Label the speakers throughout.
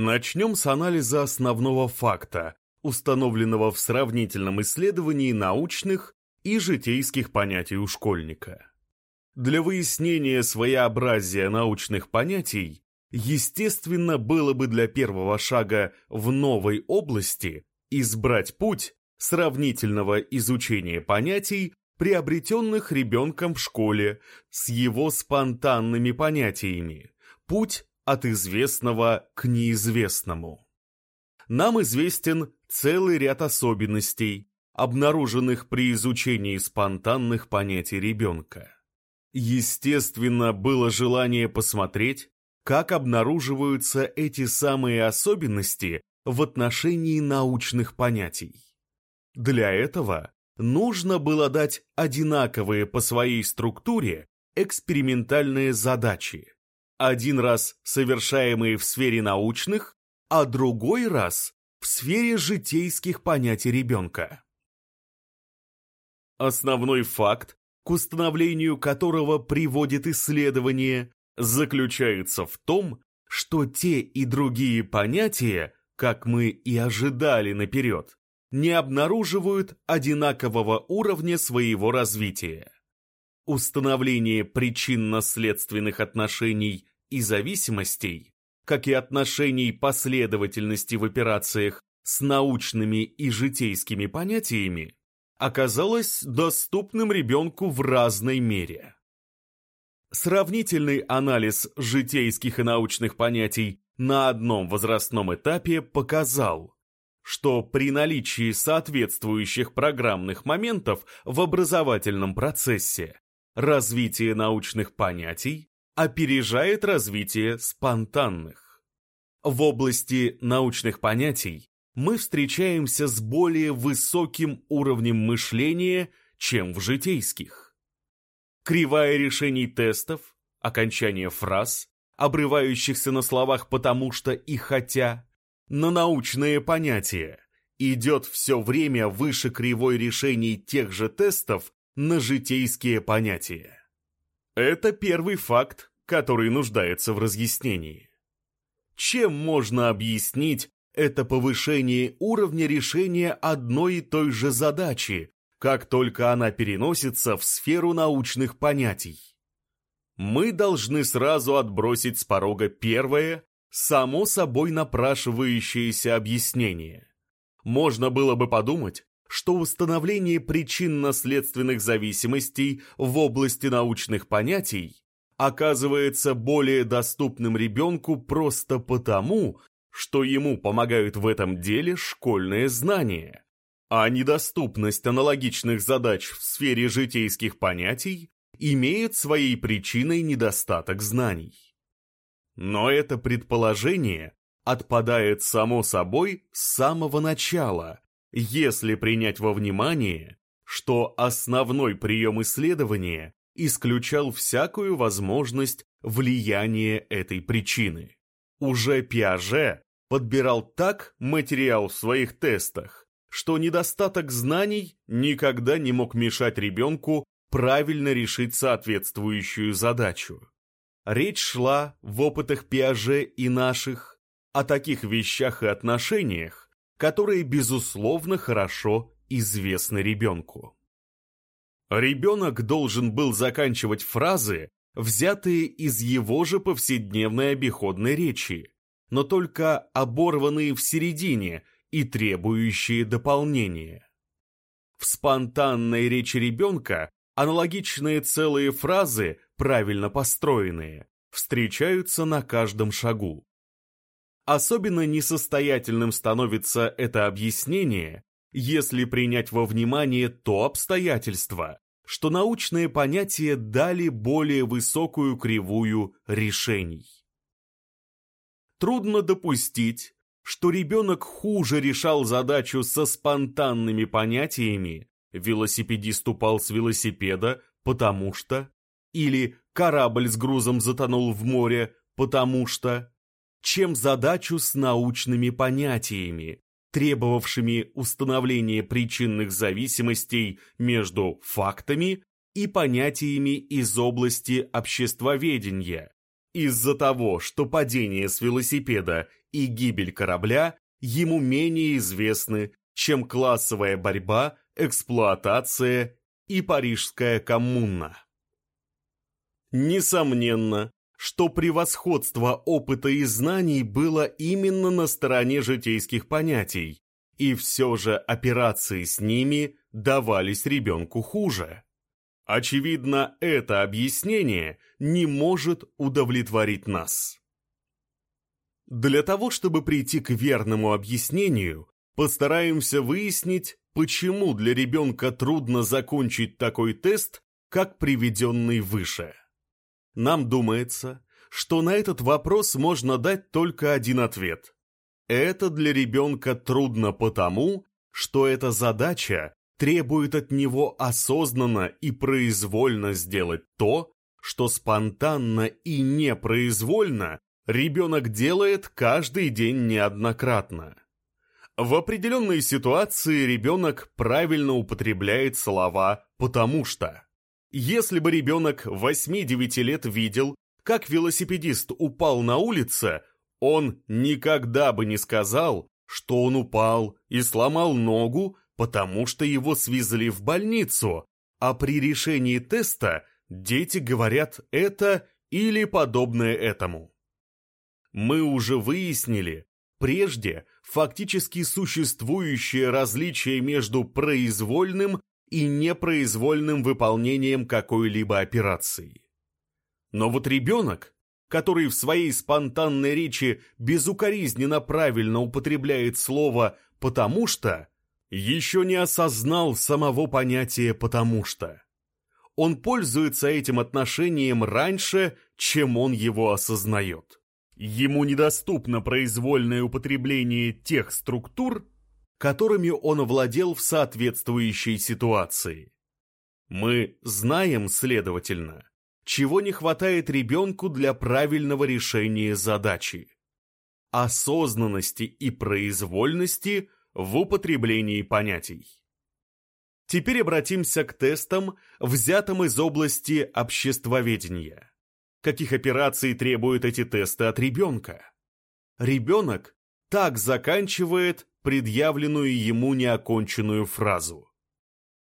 Speaker 1: Начнем с анализа основного факта, установленного в сравнительном исследовании научных и житейских понятий у школьника. Для выяснения своеобразия научных понятий, естественно, было бы для первого шага в новой области избрать путь сравнительного изучения понятий, приобретенных ребенком в школе, с его спонтанными понятиями, путь от известного к неизвестному. Нам известен целый ряд особенностей, обнаруженных при изучении спонтанных понятий ребенка. Естественно, было желание посмотреть, как обнаруживаются эти самые особенности в отношении научных понятий. Для этого нужно было дать одинаковые по своей структуре экспериментальные задачи, один раз совершаемые в сфере научных, а другой раз в сфере житейских понятий ребенка. Основной факт, к установлению которого приводит исследование, заключается в том, что те и другие понятия, как мы и ожидали наперед, не обнаруживают одинакового уровня своего развития. Установление причинно-следственных отношений и зависимостей, как и отношений последовательности в операциях с научными и житейскими понятиями, оказалось доступным ребенку в разной мере. Сравнительный анализ житейских и научных понятий на одном возрастном этапе показал, что при наличии соответствующих программных моментов в образовательном процессе развитие научных понятий опережает развитие спонтанных. В области научных понятий мы встречаемся с более высоким уровнем мышления, чем в житейских. Кривая решений тестов, окончание фраз, обрывающихся на словах «потому что» и «хотя», на научные понятия, идет все время выше кривой решений тех же тестов на житейские понятия. Это первый факт, который нуждается в разъяснении. Чем можно объяснить это повышение уровня решения одной и той же задачи, как только она переносится в сферу научных понятий? Мы должны сразу отбросить с порога первое, само собой напрашивающееся объяснение. Можно было бы подумать, что установление причинно-следственных зависимостей в области научных понятий оказывается более доступным ребенку просто потому, что ему помогают в этом деле школьные знания, а недоступность аналогичных задач в сфере житейских понятий имеет своей причиной недостаток знаний. Но это предположение отпадает само собой с самого начала, если принять во внимание, что основной прием исследования исключал всякую возможность влияния этой причины. Уже Пиаже подбирал так материал в своих тестах, что недостаток знаний никогда не мог мешать ребенку правильно решить соответствующую задачу. Речь шла в опытах Пиаже и наших о таких вещах и отношениях, которые, безусловно, хорошо известны ребенку. Ребенок должен был заканчивать фразы, взятые из его же повседневной обиходной речи, но только оборванные в середине и требующие дополнения. В спонтанной речи ребенка аналогичные целые фразы, правильно построенные, встречаются на каждом шагу. Особенно несостоятельным становится это объяснение, если принять во внимание то обстоятельство, что научные понятия дали более высокую кривую решений. Трудно допустить, что ребенок хуже решал задачу со спонтанными понятиями, велосипедист упал с велосипеда, потому что, или корабль с грузом затонул в море, потому что, чем задачу с научными понятиями, требовавшими установления причинных зависимостей между фактами и понятиями из области обществоведения, Из-за того, что падение с велосипеда и гибель корабля ему менее известны, чем классовая борьба, эксплуатация и парижская коммуна. Несомненно, что превосходство опыта и знаний было именно на стороне житейских понятий, и все же операции с ними давались ребенку хуже. Очевидно, это объяснение не может удовлетворить нас. Для того, чтобы прийти к верному объяснению, постараемся выяснить, почему для ребенка трудно закончить такой тест, как приведенный выше. Нам думается, что на этот вопрос можно дать только один ответ. Это для ребенка трудно потому, что эта задача требует от него осознанно и произвольно сделать то, что спонтанно и непроизвольно ребенок делает каждый день неоднократно. В определенной ситуации ребенок правильно употребляет слова «потому что». Если бы ребенок 8-9 лет видел, как велосипедист упал на улице, он никогда бы не сказал, что он упал и сломал ногу, потому что его свезли в больницу, а при решении теста дети говорят это или подобное этому. Мы уже выяснили, прежде фактически существующее различие между произвольным и непроизвольным выполнением какой-либо операции. Но вот ребенок, который в своей спонтанной речи безукоризненно правильно употребляет слово «потому что», еще не осознал самого понятия «потому что». Он пользуется этим отношением раньше, чем он его осознает. Ему недоступно произвольное употребление тех структур, которыми он овладел в соответствующей ситуации. Мы знаем, следовательно, чего не хватает ребенку для правильного решения задачи. Осознанности и произвольности в употреблении понятий. Теперь обратимся к тестам, взятым из области обществоведения. Каких операций требуют эти тесты от ребенка? Ребенок так заканчивает предъявленную ему неоконченную фразу.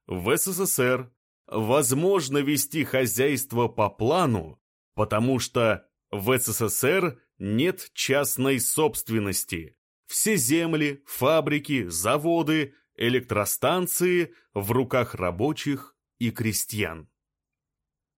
Speaker 1: В СССР возможно вести хозяйство по плану, потому что в СССР нет частной собственности, все земли, фабрики, заводы, электростанции в руках рабочих и крестьян.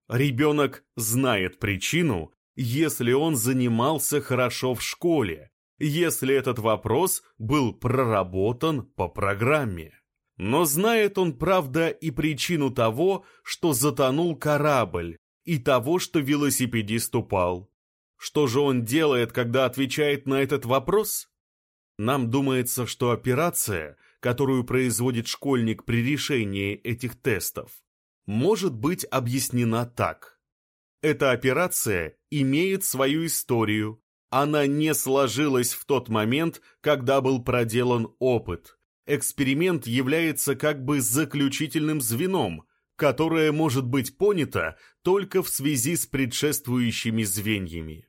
Speaker 1: Ребенок знает причину, если он занимался хорошо в школе, если этот вопрос был проработан по программе. Но знает он, правда, и причину того, что затонул корабль, и того, что велосипедист упал. Что же он делает, когда отвечает на этот вопрос? Нам думается, что операция, которую производит школьник при решении этих тестов, может быть объяснена так. Эта операция имеет свою историю. Она не сложилась в тот момент, когда был проделан опыт. Эксперимент является как бы заключительным звеном, которое может быть понято только в связи с предшествующими звеньями.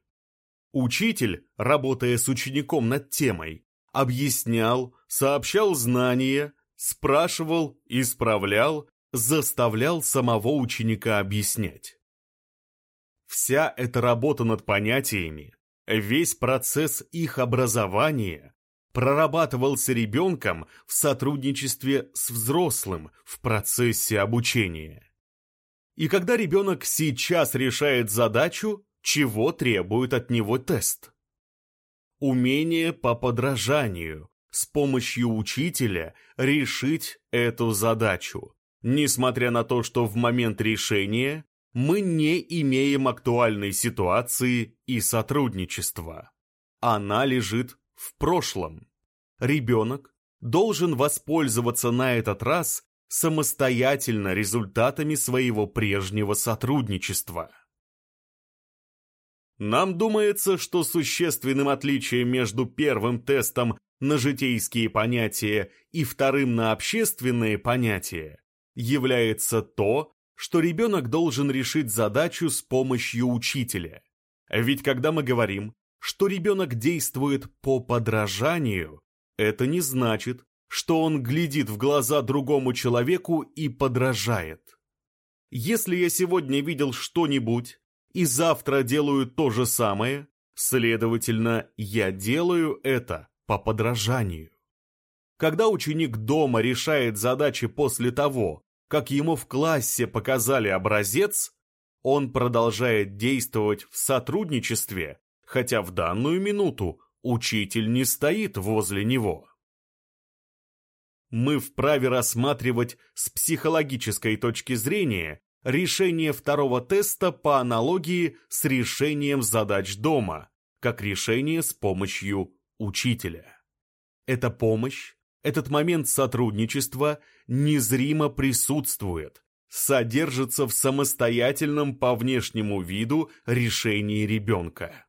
Speaker 1: Учитель, работая с учеником над темой, объяснял, сообщал знания, спрашивал, исправлял, заставлял самого ученика объяснять. Вся эта работа над понятиями, весь процесс их образования прорабатывался ребенком в сотрудничестве с взрослым в процессе обучения. И когда ребенок сейчас решает задачу, чего требует от него тест? умение по подражанию, с помощью учителя решить эту задачу, несмотря на то, что в момент решения мы не имеем актуальной ситуации и сотрудничества. Она лежит в прошлом. Ребенок должен воспользоваться на этот раз самостоятельно результатами своего прежнего сотрудничества. Нам думается, что существенным отличием между первым тестом на житейские понятия и вторым на общественные понятия является то, что ребенок должен решить задачу с помощью учителя. Ведь когда мы говорим, что ребенок действует по подражанию, это не значит, что он глядит в глаза другому человеку и подражает. Если я сегодня видел что-нибудь и завтра делаю то же самое, следовательно, я делаю это по подражанию. Когда ученик дома решает задачи после того, как ему в классе показали образец, он продолжает действовать в сотрудничестве, хотя в данную минуту учитель не стоит возле него мы вправе рассматривать с психологической точки зрения решение второго теста по аналогии с решением задач дома, как решение с помощью учителя. Эта помощь, этот момент сотрудничества незримо присутствует, содержится в самостоятельном по внешнему виду решении ребенка.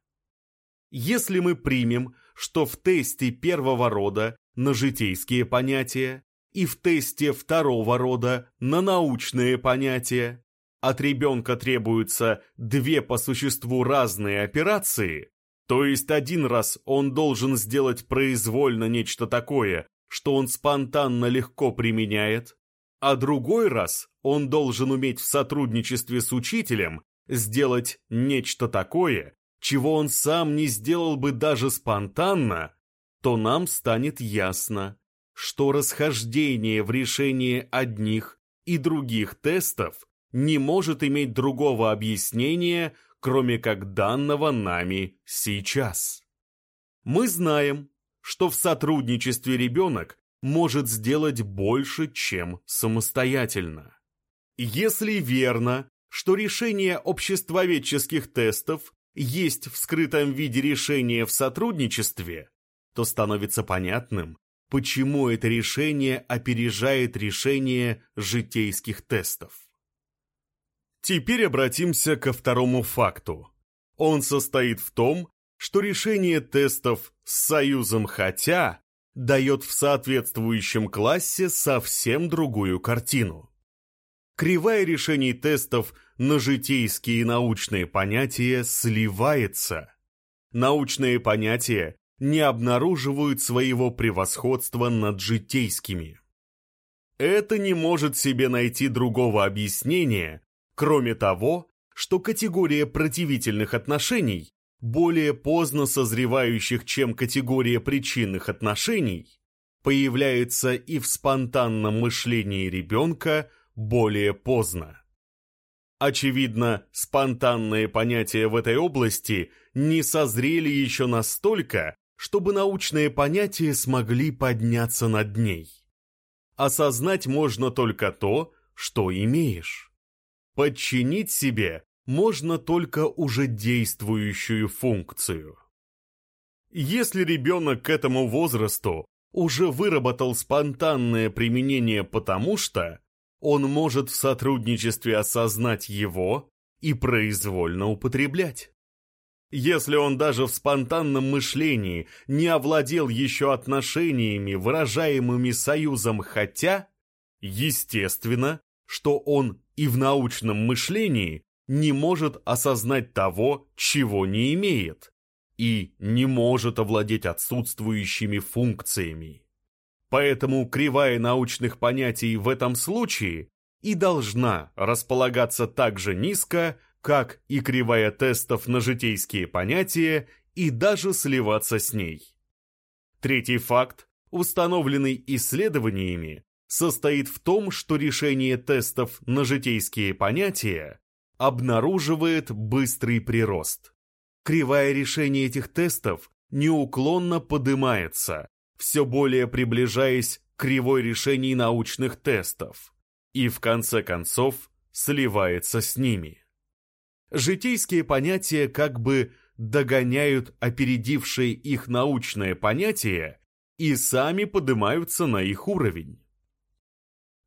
Speaker 1: Если мы примем, что в тесте первого рода на житейские понятия и в тесте второго рода на научные понятия. От ребенка требуются две по существу разные операции, то есть один раз он должен сделать произвольно нечто такое, что он спонтанно легко применяет, а другой раз он должен уметь в сотрудничестве с учителем сделать нечто такое, чего он сам не сделал бы даже спонтанно, то нам станет ясно, что расхождение в решении одних и других тестов не может иметь другого объяснения, кроме как данного нами сейчас. Мы знаем, что в сотрудничестве ребенок может сделать больше, чем самостоятельно. Если верно, что решение обществоведческих тестов есть в скрытом виде решения в сотрудничестве, то становится понятным, почему это решение опережает решение житейских тестов. Теперь обратимся ко второму факту. Он состоит в том, что решение тестов с союзом «хотя» дает в соответствующем классе совсем другую картину. Кривая решений тестов на житейские и научные понятия сливается. Научные понятия не обнаруживают своего превосходства над житейскими. Это не может себе найти другого объяснения, кроме того, что категория противительных отношений, более поздно созревающих, чем категория причинных отношений, появляется и в спонтанном мышлении ребенка более поздно. Очевидно, спонтанные понятия в этой области не созрели еще настолько, чтобы научные понятия смогли подняться над ней. Осознать можно только то, что имеешь. Подчинить себе можно только уже действующую функцию. Если ребенок к этому возрасту уже выработал спонтанное применение потому что, он может в сотрудничестве осознать его и произвольно употреблять. Если он даже в спонтанном мышлении не овладел еще отношениями, выражаемыми союзом «хотя», естественно, что он и в научном мышлении не может осознать того, чего не имеет, и не может овладеть отсутствующими функциями. Поэтому кривая научных понятий в этом случае и должна располагаться так же низко, как и кривая тестов на житейские понятия, и даже сливаться с ней. Третий факт, установленный исследованиями, состоит в том, что решение тестов на житейские понятия обнаруживает быстрый прирост. Кривая решения этих тестов неуклонно подымается, все более приближаясь к кривой решений научных тестов, и в конце концов сливается с ними житейские понятия как бы догоняют опередившие их научное понятие и сами поднимаются на их уровень.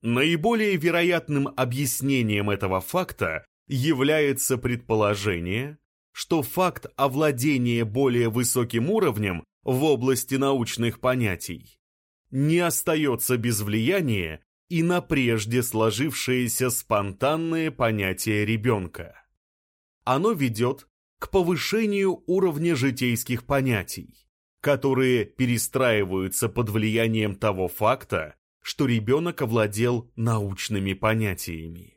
Speaker 1: Наиболее вероятным объяснением этого факта является предположение, что факт овладения более высоким уровнем в области научных понятий не остается без влияния и на прежде сложившиеся спонтанные понятия ребенка оно ведет к повышению уровня житейских понятий, которые перестраиваются под влиянием того факта, что ребенок овладел научными понятиями.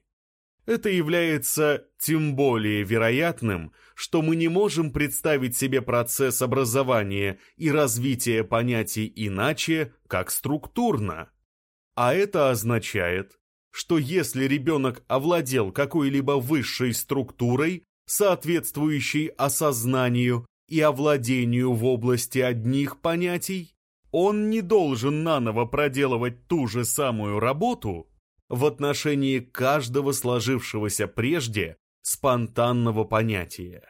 Speaker 1: Это является тем более вероятным, что мы не можем представить себе процесс образования и развития понятий иначе, как структурно. А это означает, что если ребенок овладел какой-либо высшей структурой, соответствующей осознанию и овладению в области одних понятий, он не должен наново проделывать ту же самую работу в отношении каждого сложившегося прежде спонтанного понятия.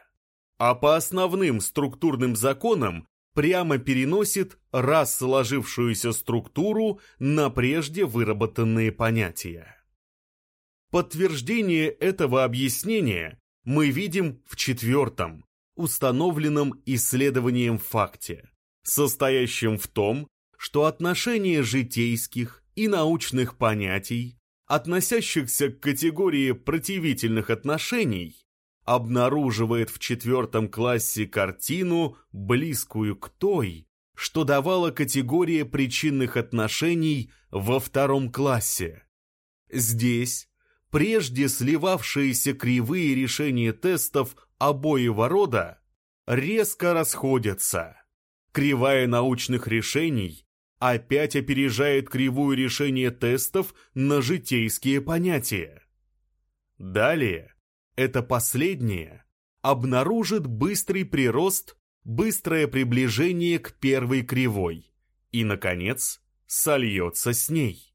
Speaker 1: А по основным структурным законам прямо переносит раз сложившуюся структуру на прежде выработанные понятия. Подтверждение этого объяснения мы видим в четвертом, установленном исследованием факте, состоящем в том, что отношение житейских и научных понятий относящихся к категории противительных отношений, обнаруживает в четвертом классе картину, близкую к той, что давала категория причинных отношений во втором классе. Здесь прежде сливавшиеся кривые решения тестов обоего рода резко расходятся. Кривая научных решений опять опережает кривую решения тестов на житейские понятия. Далее, это последнее обнаружит быстрый прирост, быстрое приближение к первой кривой и, наконец, сольется с ней.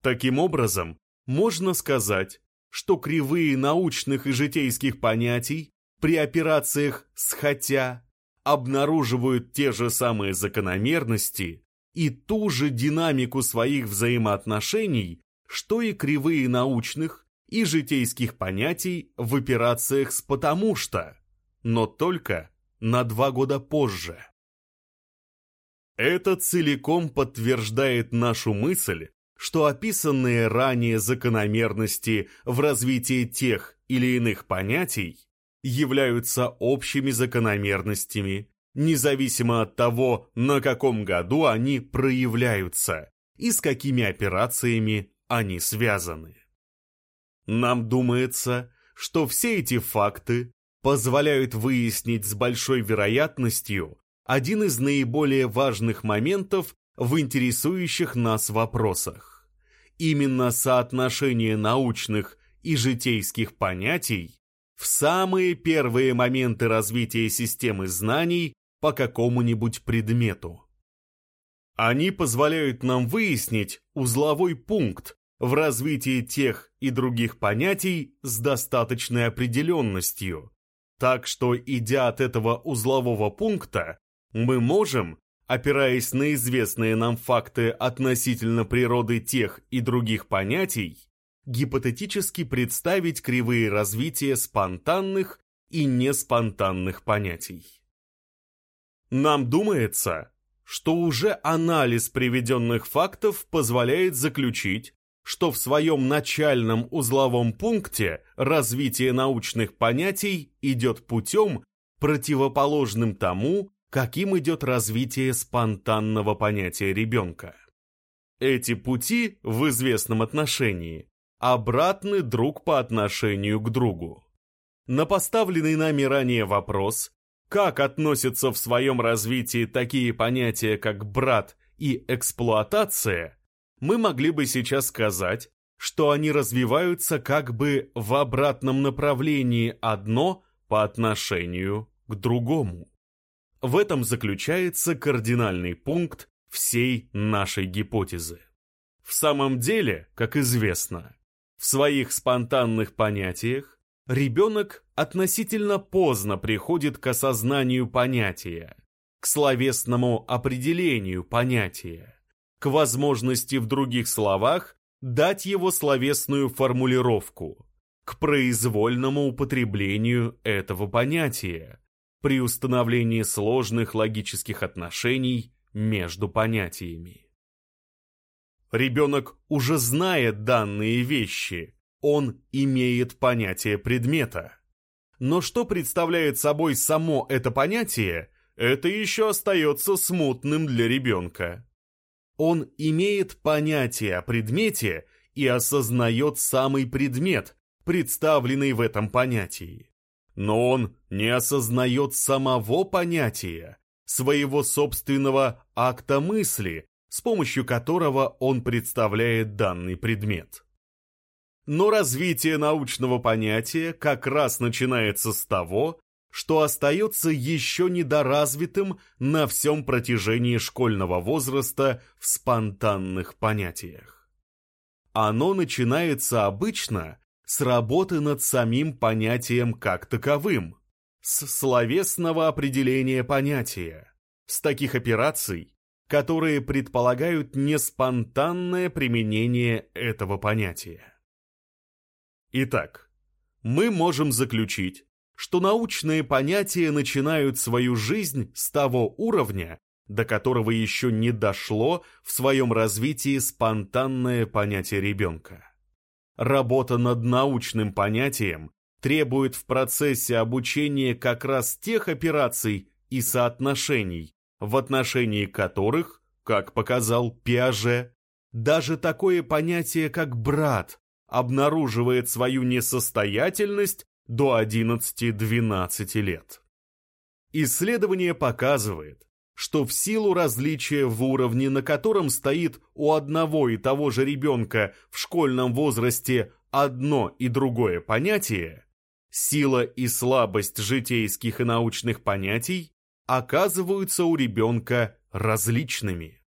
Speaker 1: Таким образом, можно сказать, что кривые научных и житейских понятий при операциях с «хотя» обнаруживают те же самые закономерности и ту же динамику своих взаимоотношений, что и кривые научных и житейских понятий в операциях с «потому что», но только на два года позже. Это целиком подтверждает нашу мысль, что описанные ранее закономерности в развитии тех или иных понятий являются общими закономерностями, независимо от того, на каком году они проявляются и с какими операциями они связаны. Нам думается, что все эти факты позволяют выяснить с большой вероятностью один из наиболее важных моментов в интересующих нас вопросах. Именно соотношение научных и житейских понятий в самые первые моменты развития системы знаний по какому-нибудь предмету. Они позволяют нам выяснить узловой пункт в развитии тех и других понятий с достаточной определенностью, так что, идя от этого узлового пункта, мы можем, опираясь на известные нам факты относительно природы тех и других понятий, гипотетически представить кривые развития спонтанных и неспонтанных понятий. Нам думается, что уже анализ приведенных фактов позволяет заключить, что в своем начальном узловом пункте развитие научных понятий идет путем, противоположным тому, каким идет развитие спонтанного понятия ребенка. Эти пути в известном отношении обратны друг по отношению к другу. На поставленный нами ранее вопрос, как относятся в своем развитии такие понятия, как брат и эксплуатация, мы могли бы сейчас сказать, что они развиваются как бы в обратном направлении одно по отношению к другому. В этом заключается кардинальный пункт всей нашей гипотезы. В самом деле, как известно, в своих спонтанных понятиях ребенок относительно поздно приходит к осознанию понятия, к словесному определению понятия, к возможности в других словах дать его словесную формулировку, к произвольному употреблению этого понятия при установлении сложных логических отношений между понятиями. Ребенок уже знает данные вещи, он имеет понятие предмета. Но что представляет собой само это понятие, это еще остается смутным для ребенка. Он имеет понятие о предмете и осознает самый предмет, представленный в этом понятии. Но он не осознает самого понятия, своего собственного акта мысли, с помощью которого он представляет данный предмет. Но развитие научного понятия как раз начинается с того, что остается еще недоразвитым на всем протяжении школьного возраста в спонтанных понятиях. Оно начинается обычно с работы над самим понятием как таковым, с словесного определения понятия, с таких операций, которые предполагают неспонтанное применение этого понятия. Итак, мы можем заключить, что научные понятия начинают свою жизнь с того уровня, до которого еще не дошло в своем развитии спонтанное понятие ребенка. Работа над научным понятием требует в процессе обучения как раз тех операций и соотношений, в отношении которых, как показал Пиаже, даже такое понятие, как «брат», обнаруживает свою несостоятельность до 11-12 лет. Исследование показывает, что в силу различия в уровне, на котором стоит у одного и того же ребенка в школьном возрасте одно и другое понятие, сила и слабость житейских и научных понятий оказываются у ребенка различными.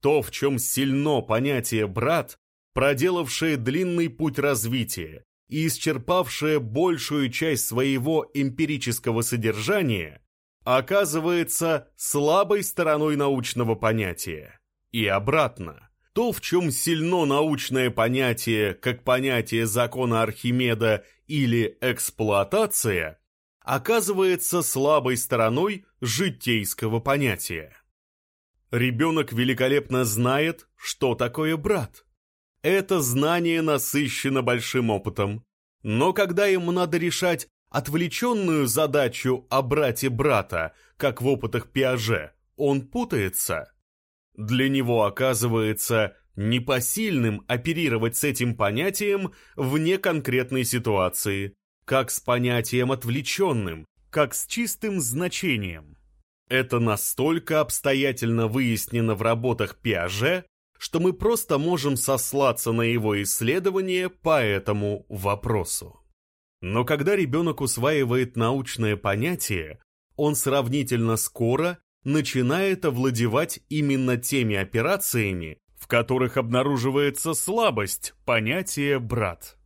Speaker 1: То, в чем сильно понятие «брат», проделавшее длинный путь развития и исчерпавшее большую часть своего эмпирического содержания, оказывается слабой стороной научного понятия. И обратно, то, в чем сильно научное понятие, как понятие закона Архимеда или эксплуатация, оказывается слабой стороной житейского понятия. Ребенок великолепно знает, что такое брат. Это знание насыщено большим опытом. Но когда ему надо решать отвлеченную задачу о брате брата, как в опытах Пиаже, он путается. Для него оказывается непосильным оперировать с этим понятием вне конкретной ситуации, как с понятием отвлеченным, как с чистым значением. Это настолько обстоятельно выяснено в работах Пиаже, что мы просто можем сослаться на его исследование по этому вопросу. Но когда ребенок усваивает научное понятие, он сравнительно скоро начинает овладевать именно теми операциями, в которых обнаруживается слабость понятия «брат».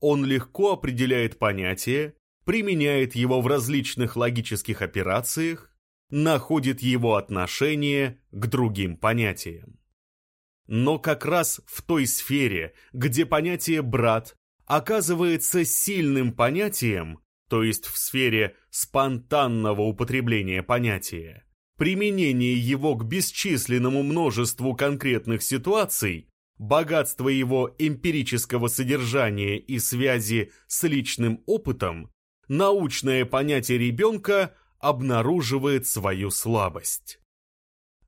Speaker 1: Он легко определяет понятие, применяет его в различных логических операциях, находит его отношение к другим понятиям. Но как раз в той сфере, где понятие «брат» оказывается сильным понятием, то есть в сфере спонтанного употребления понятия, применение его к бесчисленному множеству конкретных ситуаций богатство его эмпирического содержания и связи с личным опытом, научное понятие ребенка обнаруживает свою слабость.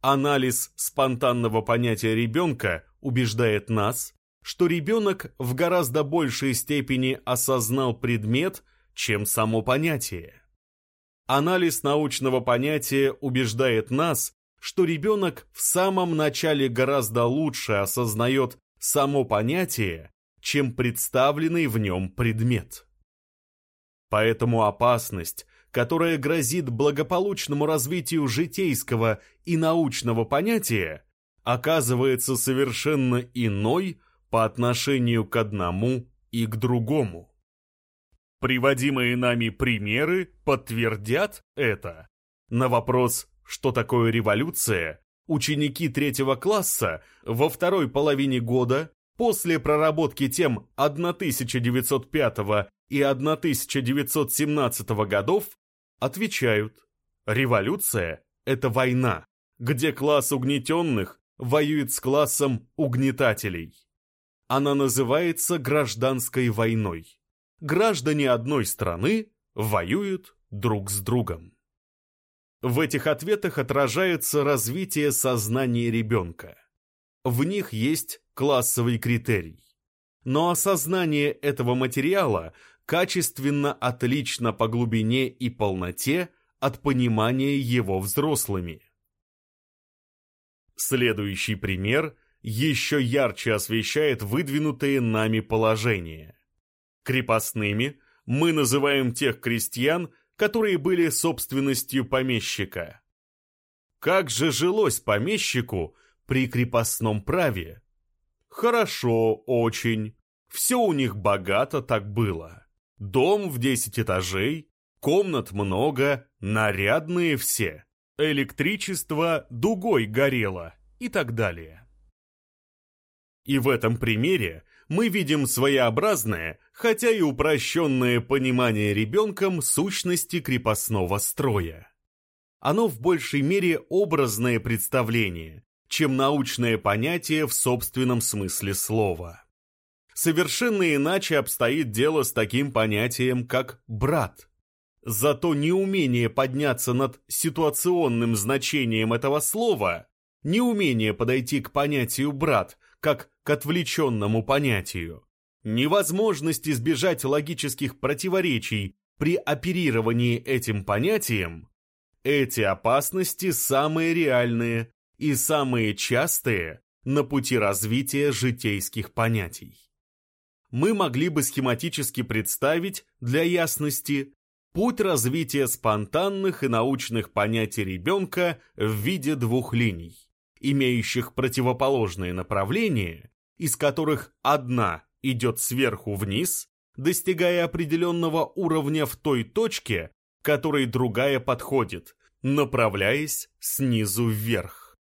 Speaker 1: Анализ спонтанного понятия ребенка убеждает нас, что ребенок в гораздо большей степени осознал предмет, чем само понятие. Анализ научного понятия убеждает нас, что ребенок в самом начале гораздо лучше осознает само понятие, чем представленный в нем предмет. Поэтому опасность, которая грозит благополучному развитию житейского и научного понятия, оказывается совершенно иной по отношению к одному и к другому. Приводимые нами примеры подтвердят это. На вопрос что такое революция, ученики третьего класса во второй половине года после проработки тем 1905 и 1917 годов отвечают «Революция – это война, где класс угнетенных воюет с классом угнетателей. Она называется гражданской войной. граждане одной страны воюют друг с другом. В этих ответах отражается развитие сознания ребенка. В них есть классовый критерий. Но осознание этого материала качественно отлично по глубине и полноте от понимания его взрослыми. Следующий пример еще ярче освещает выдвинутые нами положения. Крепостными мы называем тех крестьян, которые были собственностью помещика. Как же жилось помещику при крепостном праве? Хорошо, очень. Все у них богато так было. Дом в десять этажей, комнат много, нарядные все. Электричество дугой горело и так далее. И в этом примере мы видим своеобразное, хотя и упрощенное понимание ребенком сущности крепостного строя. Оно в большей мере образное представление, чем научное понятие в собственном смысле слова. Совершенно иначе обстоит дело с таким понятием, как «брат». Зато неумение подняться над ситуационным значением этого слова, неумение подойти к понятию «брат» как к отвлеченному понятию, невозможность избежать логических противоречий при оперировании этим понятием, эти опасности самые реальные и самые частые на пути развития житейских понятий. Мы могли бы схематически представить, для ясности, путь развития спонтанных и научных понятий ребенка в виде двух линий имеющих противоположные направления, из которых одна идет сверху вниз, достигая определенного уровня в той точке, которой другая подходит, направляясь снизу вверх.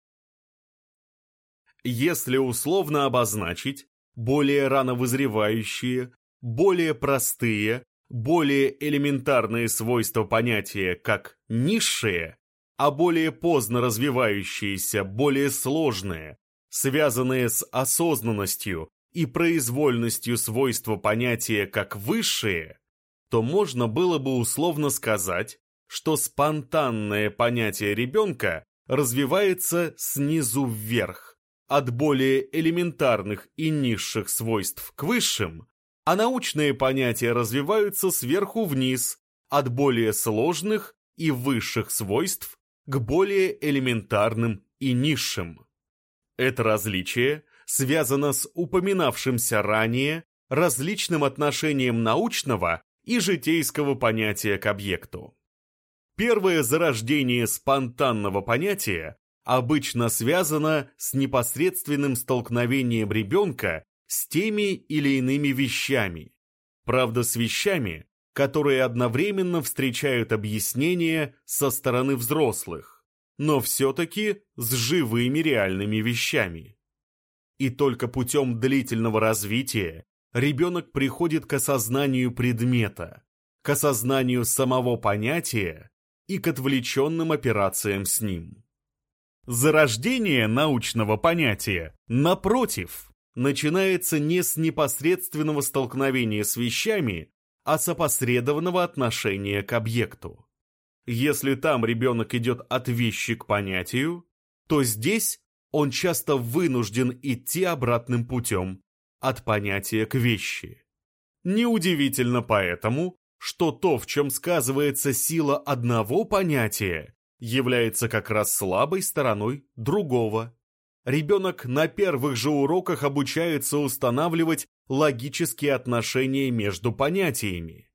Speaker 1: Если условно обозначить более рано вызревающие, более простые, более элементарные свойства понятия как низшие, а более поздно развивающиеся, более сложные, связанные с осознанностью и произвольностью свойства понятия как высшие, то можно было бы условно сказать, что спонтанное понятие ребенка развивается снизу вверх, от более элементарных и низших свойств к высшим, а научные понятия развиваются сверху вниз, от более сложных и высших свойств к более элементарным и низшим. Это различие связано с упоминавшимся ранее различным отношением научного и житейского понятия к объекту. Первое зарождение спонтанного понятия обычно связано с непосредственным столкновением ребенка с теми или иными вещами, правда с вещами, которые одновременно встречают объяснение со стороны взрослых, но все-таки с живыми реальными вещами. И только путем длительного развития ребенок приходит к осознанию предмета, к осознанию самого понятия и к отвлеченным операциям с ним. Зарождение научного понятия, напротив, начинается не с непосредственного столкновения с вещами, а с опосредованного отношения к объекту. Если там ребенок идет от вещи к понятию, то здесь он часто вынужден идти обратным путем, от понятия к вещи. Неудивительно поэтому, что то, в чем сказывается сила одного понятия, является как раз слабой стороной другого. Ребенок на первых же уроках обучается устанавливать логические отношения между понятиями.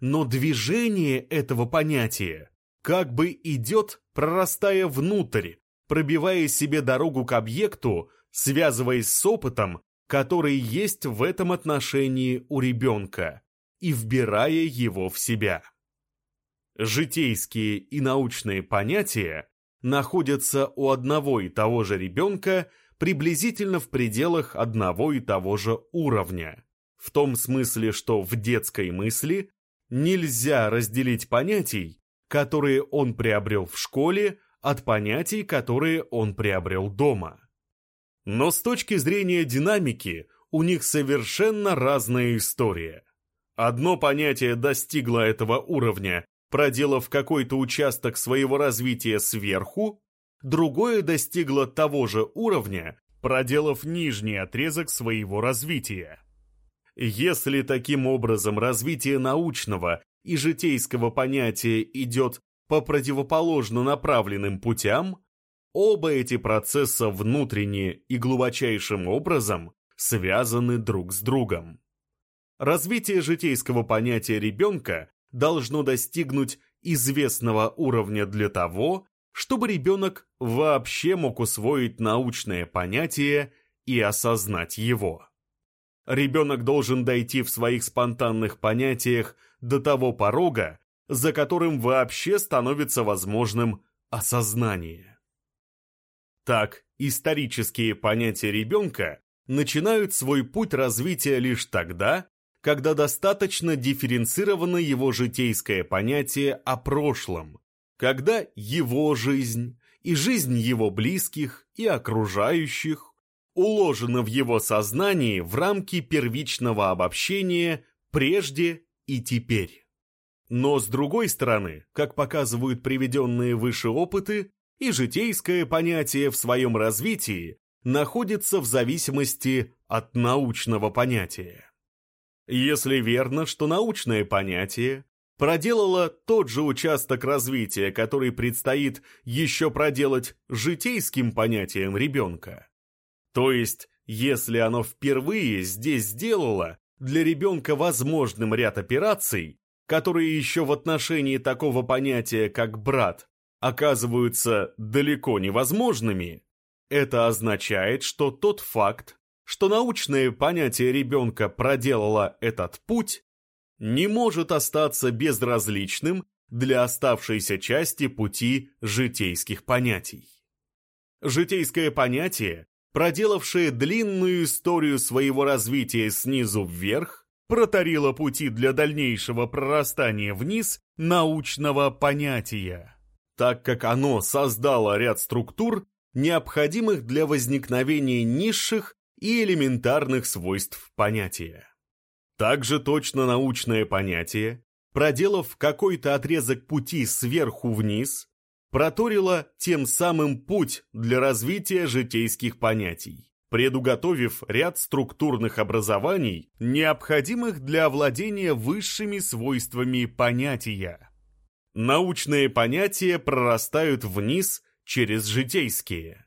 Speaker 1: Но движение этого понятия как бы идет, прорастая внутрь, пробивая себе дорогу к объекту, связываясь с опытом, который есть в этом отношении у ребенка, и вбирая его в себя. Житейские и научные понятия находятся у одного и того же ребенка приблизительно в пределах одного и того же уровня. В том смысле, что в детской мысли нельзя разделить понятий, которые он приобрел в школе, от понятий, которые он приобрел дома. Но с точки зрения динамики у них совершенно разная история. Одно понятие достигло этого уровня, проделав какой-то участок своего развития сверху, другое достигло того же уровня, проделав нижний отрезок своего развития. Если таким образом развитие научного и житейского понятия идет по противоположно направленным путям, оба эти процесса внутренне и глубочайшим образом связаны друг с другом. Развитие житейского понятия ребенка должно достигнуть известного уровня для того, чтобы ребенок вообще мог усвоить научное понятие и осознать его. Ребенок должен дойти в своих спонтанных понятиях до того порога, за которым вообще становится возможным осознание. Так, исторические понятия ребенка начинают свой путь развития лишь тогда, когда достаточно дифференцировано его житейское понятие о прошлом, когда его жизнь и жизнь его близких и окружающих уложено в его сознании в рамки первичного обобщения прежде и теперь. Но с другой стороны, как показывают приведенные выше опыты, и житейское понятие в своем развитии находится в зависимости от научного понятия. Если верно, что научное понятие проделало тот же участок развития, который предстоит еще проделать житейским понятием ребенка, то есть, если оно впервые здесь сделало для ребенка возможным ряд операций, которые еще в отношении такого понятия, как брат, оказываются далеко невозможными, это означает, что тот факт, что научное понятие ребенка проделало этот путь, не может остаться безразличным для оставшейся части пути житейских понятий. Житейское понятие проделавшая длинную историю своего развития снизу вверх, протарила пути для дальнейшего прорастания вниз научного понятия, так как оно создало ряд структур, необходимых для возникновения низших и элементарных свойств понятия. Также точно научное понятие, проделав какой-то отрезок пути сверху вниз, проторила тем самым путь для развития житейских понятий, предуготовив ряд структурных образований, необходимых для овладения высшими свойствами понятия. Научные понятия прорастают вниз через житейские.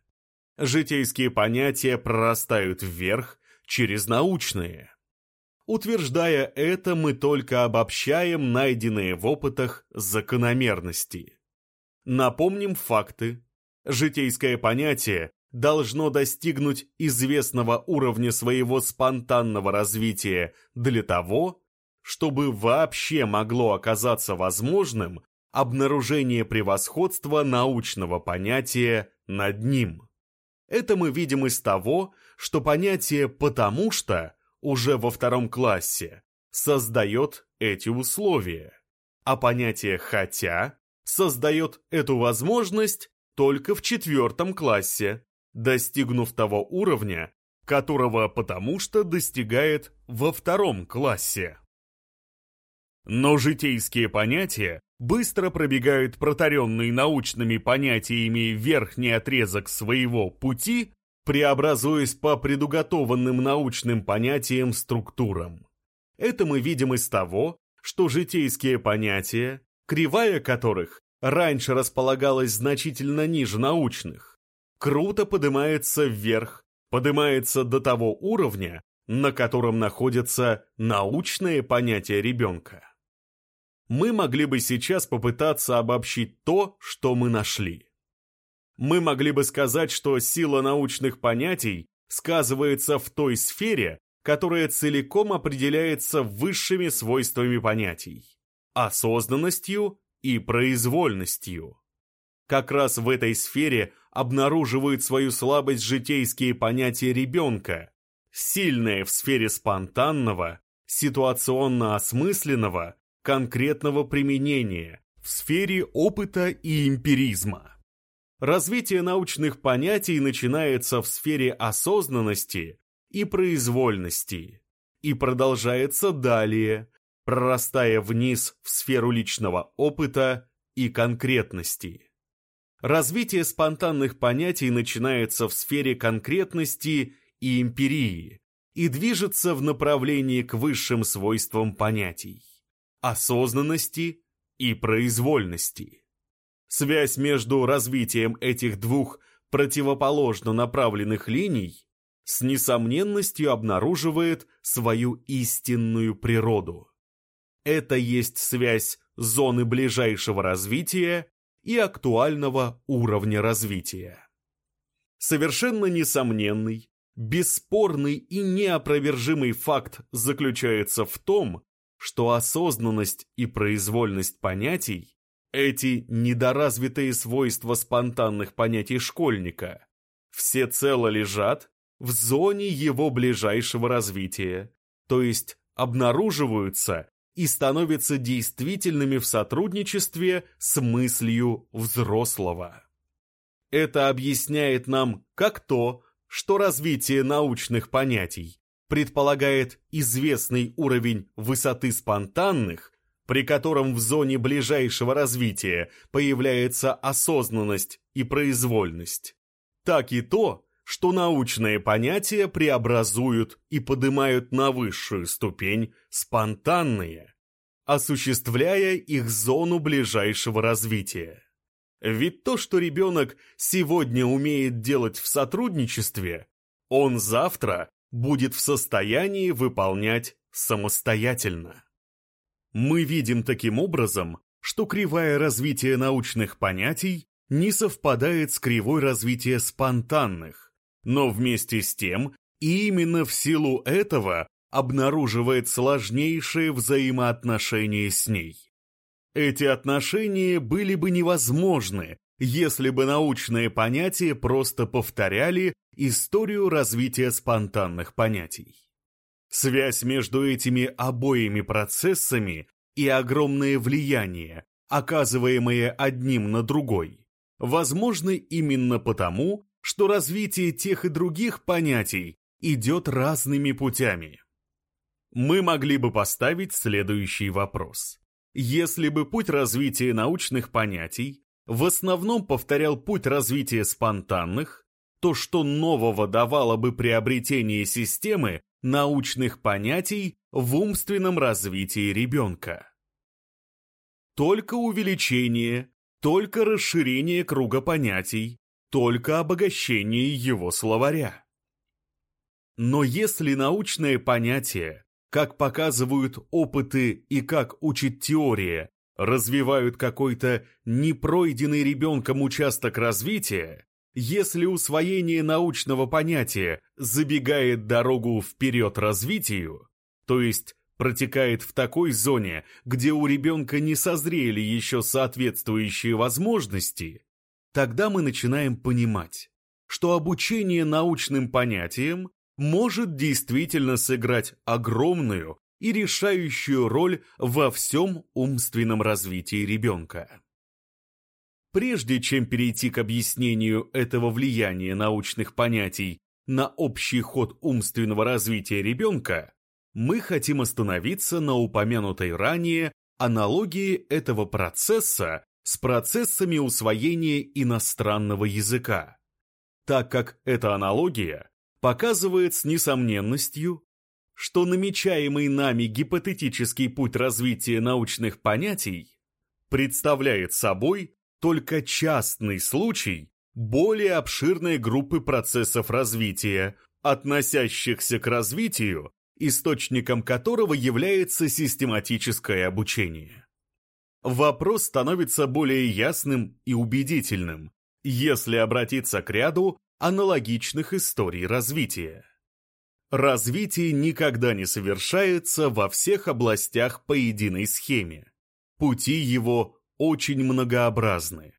Speaker 1: Житейские понятия прорастают вверх через научные. Утверждая это, мы только обобщаем найденные в опытах закономерности. Напомним факты. Житейское понятие должно достигнуть известного уровня своего спонтанного развития для того, чтобы вообще могло оказаться возможным обнаружение превосходства научного понятия над ним. Это мы видим из того, что понятие «потому что» уже во втором классе создает эти условия, а понятие «хотя» создает эту возможность только в четвертом классе, достигнув того уровня, которого потому что достигает во втором классе. Но житейские понятия быстро пробегают протаренный научными понятиями верхний отрезок своего пути, преобразуясь по предуготованным научным понятиям структурам. Это мы видим из того, что житейские понятия кривая которых раньше располагалась значительно ниже научных, круто поднимается вверх, поднимается до того уровня, на котором находятся научные понятия ребенка. Мы могли бы сейчас попытаться обобщить то, что мы нашли. Мы могли бы сказать, что сила научных понятий сказывается в той сфере, которая целиком определяется высшими свойствами понятий осознанностью и произвольностью. Как раз в этой сфере обнаруживают свою слабость житейские понятия ребенка, сильные в сфере спонтанного, ситуационно-осмысленного, конкретного применения, в сфере опыта и эмпиризма. Развитие научных понятий начинается в сфере осознанности и произвольности и продолжается далее, прорастая вниз в сферу личного опыта и конкретности. Развитие спонтанных понятий начинается в сфере конкретности и эмпирии и движется в направлении к высшим свойствам понятий – осознанности и произвольности. Связь между развитием этих двух противоположно направленных линий с несомненностью обнаруживает свою истинную природу. Это есть связь зоны ближайшего развития и актуального уровня развития. Совершенно несомненный, бесспорный и неопровержимый факт заключается в том, что осознанность и произвольность понятий эти недоразвитые свойства спонтанных понятий школьника всецело лежат в зоне его ближайшего развития, то есть обнаруживаются и становятся действительными в сотрудничестве с мыслью взрослого. Это объясняет нам как то, что развитие научных понятий предполагает известный уровень высоты спонтанных при котором в зоне ближайшего развития появляется осознанность и произвольность, так и то, что научные понятия преобразуют и поднимают на высшую ступень спонтанные, осуществляя их зону ближайшего развития. Ведь то, что ребенок сегодня умеет делать в сотрудничестве, он завтра будет в состоянии выполнять самостоятельно. Мы видим таким образом, что кривая развития научных понятий не совпадает с кривой развития спонтанных, но вместе с тем именно в силу этого обнаруживает сложнейшие взаимоотношения с ней. Эти отношения были бы невозможны, если бы научные понятия просто повторяли историю развития спонтанных понятий. Связь между этими обоими процессами и огромное влияние, оказываемое одним на другой, возможны именно потому, что развитие тех и других понятий идет разными путями. Мы могли бы поставить следующий вопрос. Если бы путь развития научных понятий в основном повторял путь развития спонтанных, то что нового давало бы приобретение системы, научных понятий в умственном развитии ребенка. Только увеличение, только расширение круга понятий, только обогащение его словаря. Но если научное понятие, как показывают опыты и как учит теория, развивают какой-то непройденный ребенком участок развития, если усвоение научного понятия забегает дорогу вперед развитию, то есть протекает в такой зоне, где у ребенка не созрели еще соответствующие возможности, тогда мы начинаем понимать, что обучение научным понятиям может действительно сыграть огромную и решающую роль во всем умственном развитии ребенка. Прежде чем перейти к объяснению этого влияния научных понятий на общий ход умственного развития ребенка, мы хотим остановиться на упомянутой ранее аналогии этого процесса с процессами усвоения иностранного языка, так как эта аналогия показывает с несомненностью, что намечаемый нами гипотетический путь развития научных понятий представляет собой только частный случай более обширной группы процессов развития, относящихся к развитию, источником которого является систематическое обучение. Вопрос становится более ясным и убедительным, если обратиться к ряду аналогичных историй развития. Развитие никогда не совершается во всех областях по единой схеме. Пути его очень многообразны.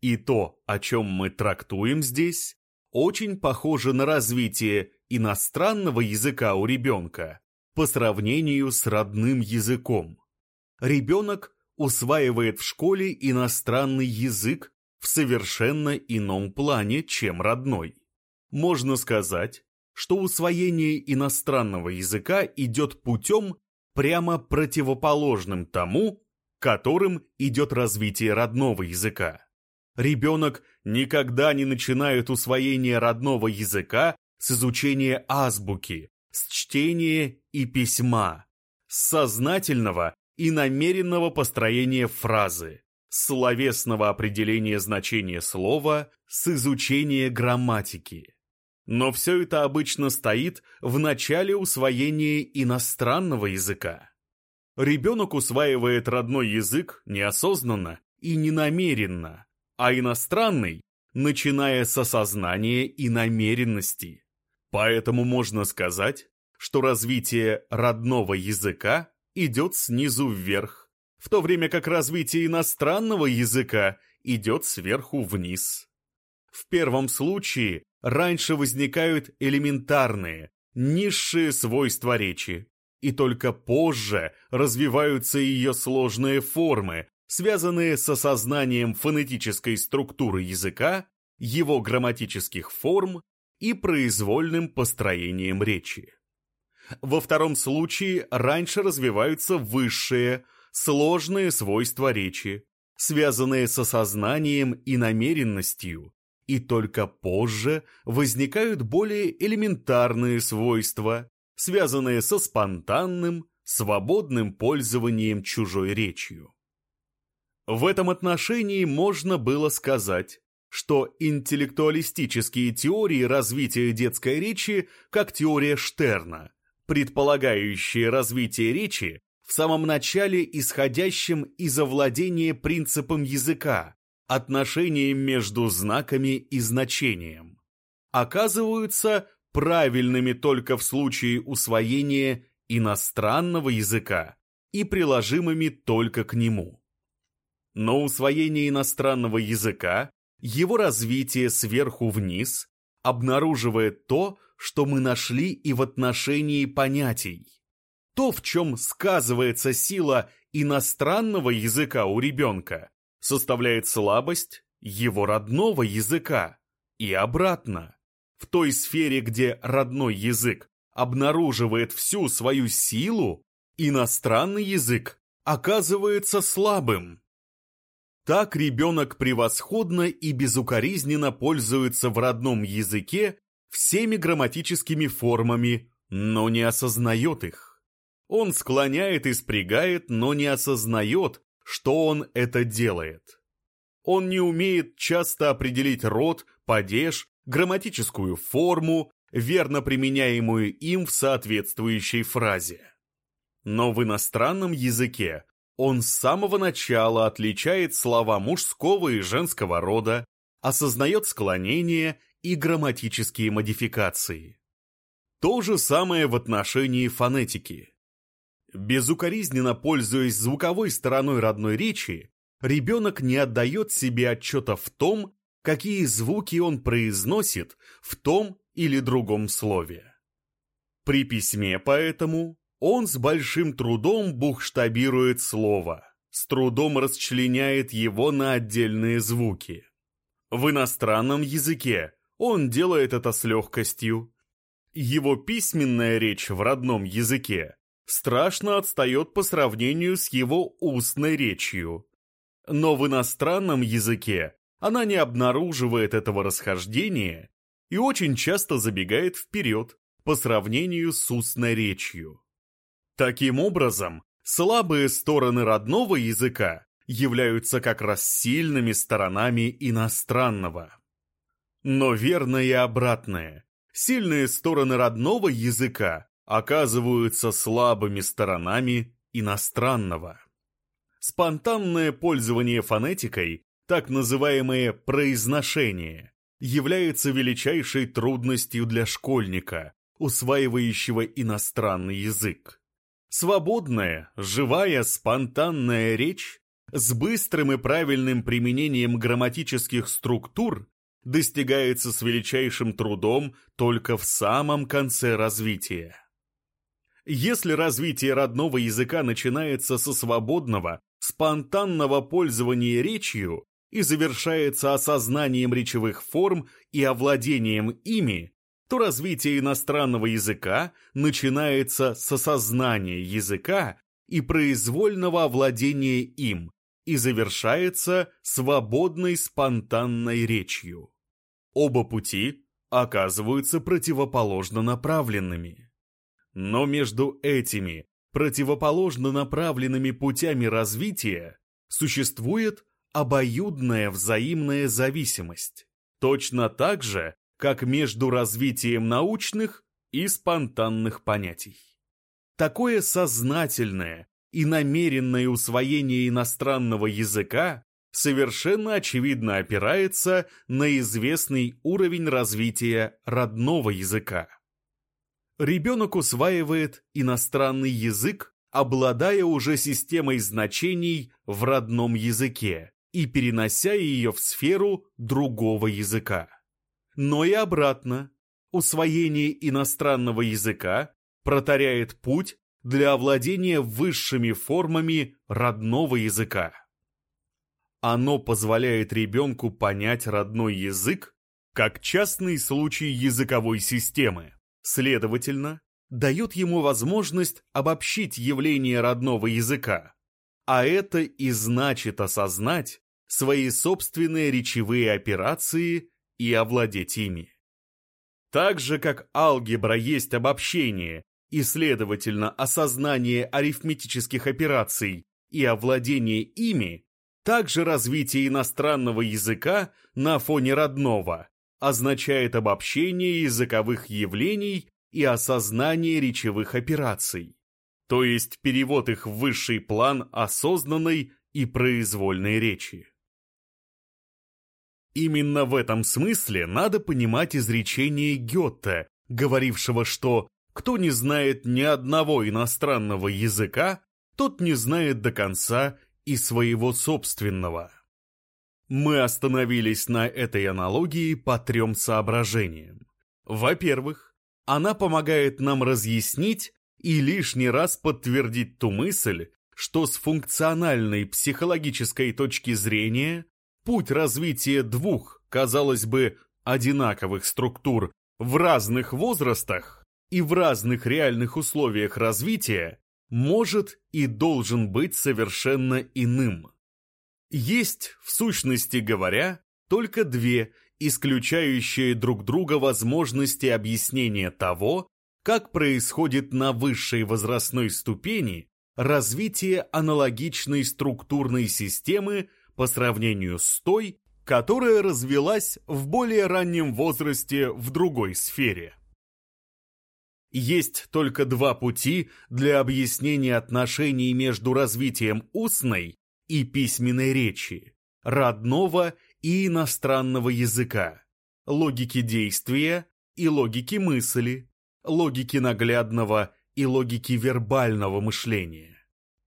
Speaker 1: И то, о чем мы трактуем здесь, очень похоже на развитие иностранного языка у ребенка по сравнению с родным языком. Ребенок усваивает в школе иностранный язык в совершенно ином плане, чем родной. Можно сказать, что усвоение иностранного языка идет путем, прямо противоположным тому, которым идет развитие родного языка. Ребенок никогда не начинает усвоение родного языка с изучения азбуки, с чтения и письма, с сознательного и намеренного построения фразы, словесного определения значения слова, с изучения грамматики. Но все это обычно стоит в начале усвоения иностранного языка. Ребенок усваивает родной язык неосознанно и ненамеренно, а иностранный, начиная с осознания и намеренности. Поэтому можно сказать, что развитие родного языка идет снизу вверх, в то время как развитие иностранного языка идет сверху вниз. В первом случае раньше возникают элементарные, низшие свойства речи, и только позже развиваются ее сложные формы, связанные с осознанием фонетической структуры языка, его грамматических форм и произвольным построением речи. Во втором случае раньше развиваются высшие, сложные свойства речи, связанные с осознанием и намеренностью, и только позже возникают более элементарные свойства, связанные со спонтанным, свободным пользованием чужой речью. В этом отношении можно было сказать, что интеллектуалистические теории развития детской речи, как теория Штерна, предполагающие развитие речи в самом начале исходящим из овладения принципом языка, отношением между знаками и значением, оказываются правильными только в случае усвоения иностранного языка и приложимыми только к нему. Но усвоение иностранного языка, его развитие сверху вниз, обнаруживает то, что мы нашли и в отношении понятий. То, в чем сказывается сила иностранного языка у ребенка, составляет слабость его родного языка и обратно. В той сфере, где родной язык обнаруживает всю свою силу, иностранный язык оказывается слабым. Так ребенок превосходно и безукоризненно пользуется в родном языке всеми грамматическими формами, но не осознает их. Он склоняет и спрягает, но не осознает, что он это делает. Он не умеет часто определить род, падеж, грамматическую форму, верно применяемую им в соответствующей фразе. Но в иностранном языке он с самого начала отличает слова мужского и женского рода, осознает склонение и грамматические модификации. То же самое в отношении фонетики. Безукоризненно пользуясь звуковой стороной родной речи, ребенок не отдает себе отчета в том, какие звуки он произносит в том или другом слове. При письме поэтому он с большим трудом бухштабирует слово, с трудом расчленяет его на отдельные звуки. В иностранном языке он делает это с легкостью. Его письменная речь в родном языке страшно отстает по сравнению с его устной речью. Но в иностранном языке она не обнаруживает этого расхождения и очень часто забегает вперед по сравнению с устной речью. Таким образом, слабые стороны родного языка являются как раз сильными сторонами иностранного. Но верно и обратное. Сильные стороны родного языка оказываются слабыми сторонами иностранного. Спонтанное пользование фонетикой, так называемое произношение, является величайшей трудностью для школьника, усваивающего иностранный язык. Свободная, живая, спонтанная речь с быстрым и правильным применением грамматических структур достигается с величайшим трудом только в самом конце развития. Если развитие родного языка начинается со свободного, спонтанного пользования речью и завершается осознанием речевых форм и овладением ими, то развитие иностранного языка начинается с осознания языка и произвольного овладения им и завершается свободной спонтанной речью. Оба пути оказываются противоположно направленными. Но между этими противоположно направленными путями развития существует обоюдная взаимная зависимость. Точно так же, как между развитием научных и спонтанных понятий. Такое сознательное и намеренное усвоение иностранного языка совершенно очевидно опирается на известный уровень развития родного языка. Ребенок усваивает иностранный язык, обладая уже системой значений в родном языке и перенося ее в сферу другого языка но и обратно. Усвоение иностранного языка протаряет путь для овладения высшими формами родного языка. Оно позволяет ребенку понять родной язык как частный случай языковой системы. Следовательно, дает ему возможность обобщить явление родного языка, а это и значит осознать свои собственные речевые операции и овладеть ими. Так же, как алгебра есть обобщение и, следовательно, осознание арифметических операций и овладение ими, также развитие иностранного языка на фоне родного означает обобщение языковых явлений и осознание речевых операций, то есть перевод их в высший план осознанной и произвольной речи. Именно в этом смысле надо понимать изречение Гёте, говорившего, что «кто не знает ни одного иностранного языка, тот не знает до конца и своего собственного». Мы остановились на этой аналогии по трем соображениям. Во-первых, она помогает нам разъяснить и лишний раз подтвердить ту мысль, что с функциональной психологической точки зрения путь развития двух, казалось бы, одинаковых структур в разных возрастах и в разных реальных условиях развития может и должен быть совершенно иным. Есть, в сущности говоря, только две исключающие друг друга возможности объяснения того, как происходит на высшей возрастной ступени развитие аналогичной структурной системы по сравнению с той, которая развелась в более раннем возрасте в другой сфере. Есть только два пути для объяснения отношений между развитием устной и письменной речи, родного и иностранного языка, логики действия и логики мысли, логики наглядного и логики вербального мышления.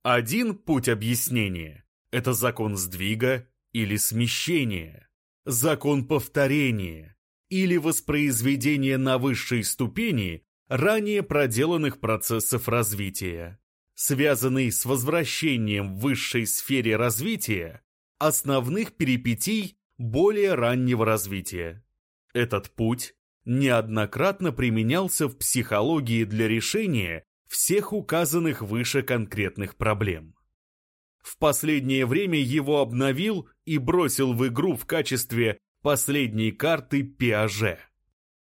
Speaker 1: Один путь объяснения это закон сдвига или смещения, закон повторения или воспроизведения на высшей ступени ранее проделанных процессов развития, связанный с возвращением в высшей сфере развития основных перипетий более раннего развития. Этот путь неоднократно применялся в психологии для решения всех указанных выше конкретных проблем. В последнее время его обновил и бросил в игру в качестве последней карты Пиаже.